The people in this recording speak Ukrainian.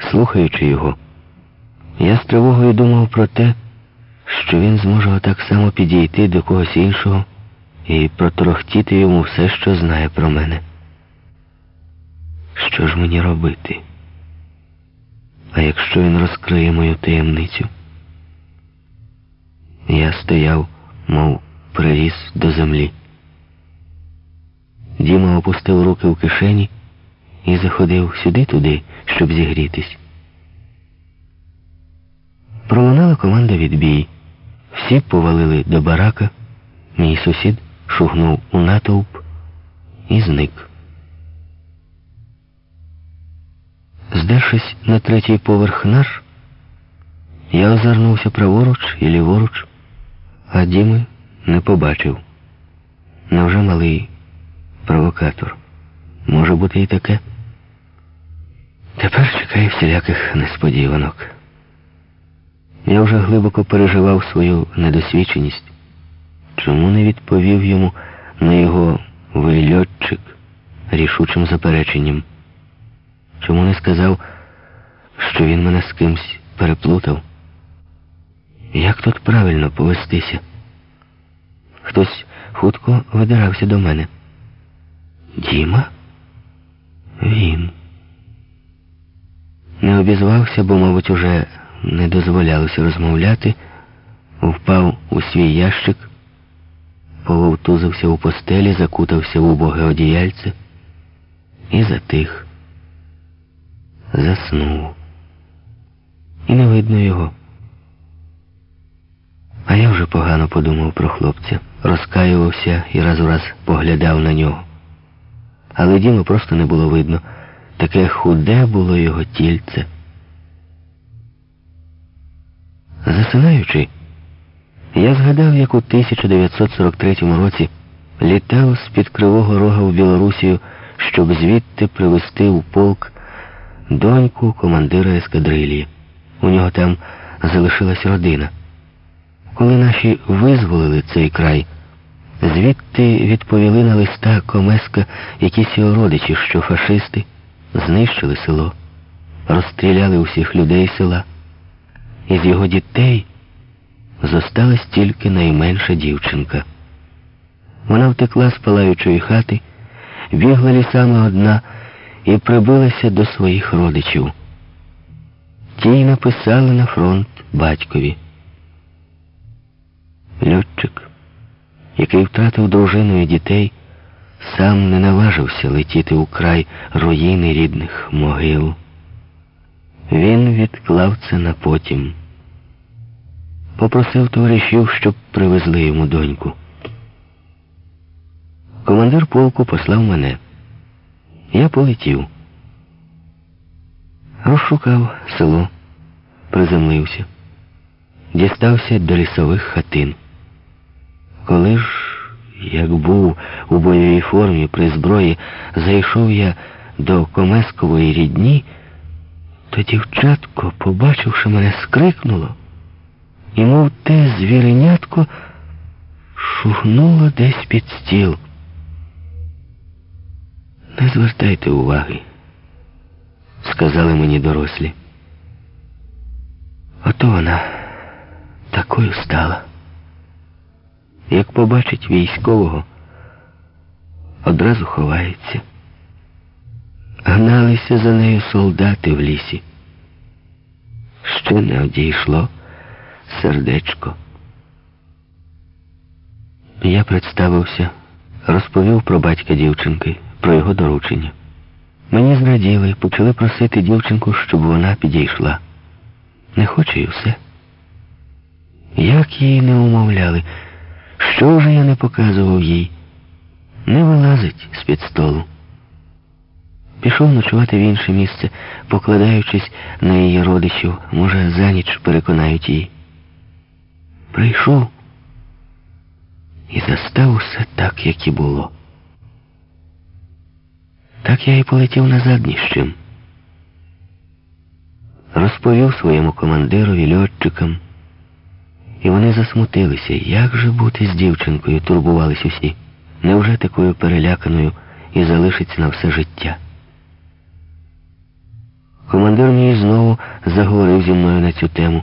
Слухаючи його, я з тривогою думав про те, що він зможе отак само підійти до когось іншого і проторохтіти йому все, що знає про мене. Що ж мені робити? А якщо він розкриє мою таємницю? Я стояв, мов приріс до землі. Діма опустив руки в кишені і заходив сюди-туди, щоб зігрітись. Пролунала команда відбій. Всі повалили до барака. Мій сусід шугнув у натовп і зник. Здершись на третій поверх наш, я озирнувся праворуч і ліворуч, а Діми не побачив. Невже малий провокатор? Може бути і таке? Тепер чекаю всіляких несподіванок. Я вже глибоко переживав свою недосвідченість. Чому не відповів йому на його вильотчик рішучим запереченням? Чому не сказав, що він мене з кимсь переплутав? Як тут правильно повестися? Хтось хутко видирався до мене. Діма? Він. Не обізвався, бо, мабуть, уже не дозволялося розмовляти, впав у свій ящик, пововтузився у постелі, закутався в убоге одіяльце і затих. Заснув. І не видно його. А я вже погано подумав про хлопця, розкаювався і раз у раз поглядав на нього. Але Діму просто не було видно. Таке худе було його тільце. Засинаючи, я згадав, як у 1943 році літав з-під Кривого Рога в Білорусію, щоб звідти привезти у полк доньку командира ескадрилії. У нього там залишилась родина. Коли наші визволили цей край, звідти відповіли на листа Комеска якісь його родичі, що фашисти знищили село, розстріляли усіх людей села. Із його дітей зосталась тільки найменша дівчинка. Вона втекла з палаючої хати, бігла лісами одна і прибилася до своїх родичів. Ті й написали на фронт батькові. Льотчик, який втратив дружину і дітей, сам не наважився летіти у край руїни рідних могил. Він відклав це на потім. Попросив товаришів, щоб привезли йому доньку. Командир полку послав мене. Я полетів. Розшукав село, приземлився, дістався до лісових хатин. Коли ж, як був у бойовій формі при зброї, зайшов я до Комескової рідні, то дівчатко, побачивши мене, скрикнуло, і, мов те звіренятко, шугнуло десь під стіл. Не звертайте уваги, сказали мені дорослі. Ото вона такою стала. Як побачить військового, одразу ховається. Гналися за нею солдати в лісі. Ще не одійшло сердечко. Я представився, розповів про батька дівчинки, про його доручення. Мені зраділи, почали просити дівчинку, щоб вона підійшла. Не хоче і все. Як її не умовляли, що вже я не показував їй, не вилазить з-під столу. Пішов ночувати в інше місце, покладаючись на її родичів, може, за ніч переконають її. Прийшов і застав усе так, як і було. Так я і полетів назад ні. Розповів своєму командирові льотчикам, і вони засмутилися. Як же бути з дівчинкою, турбувались усі. Невже такою переляканою і залишиться на все життя? Командир мій знову заговорив зі мною на цю тему.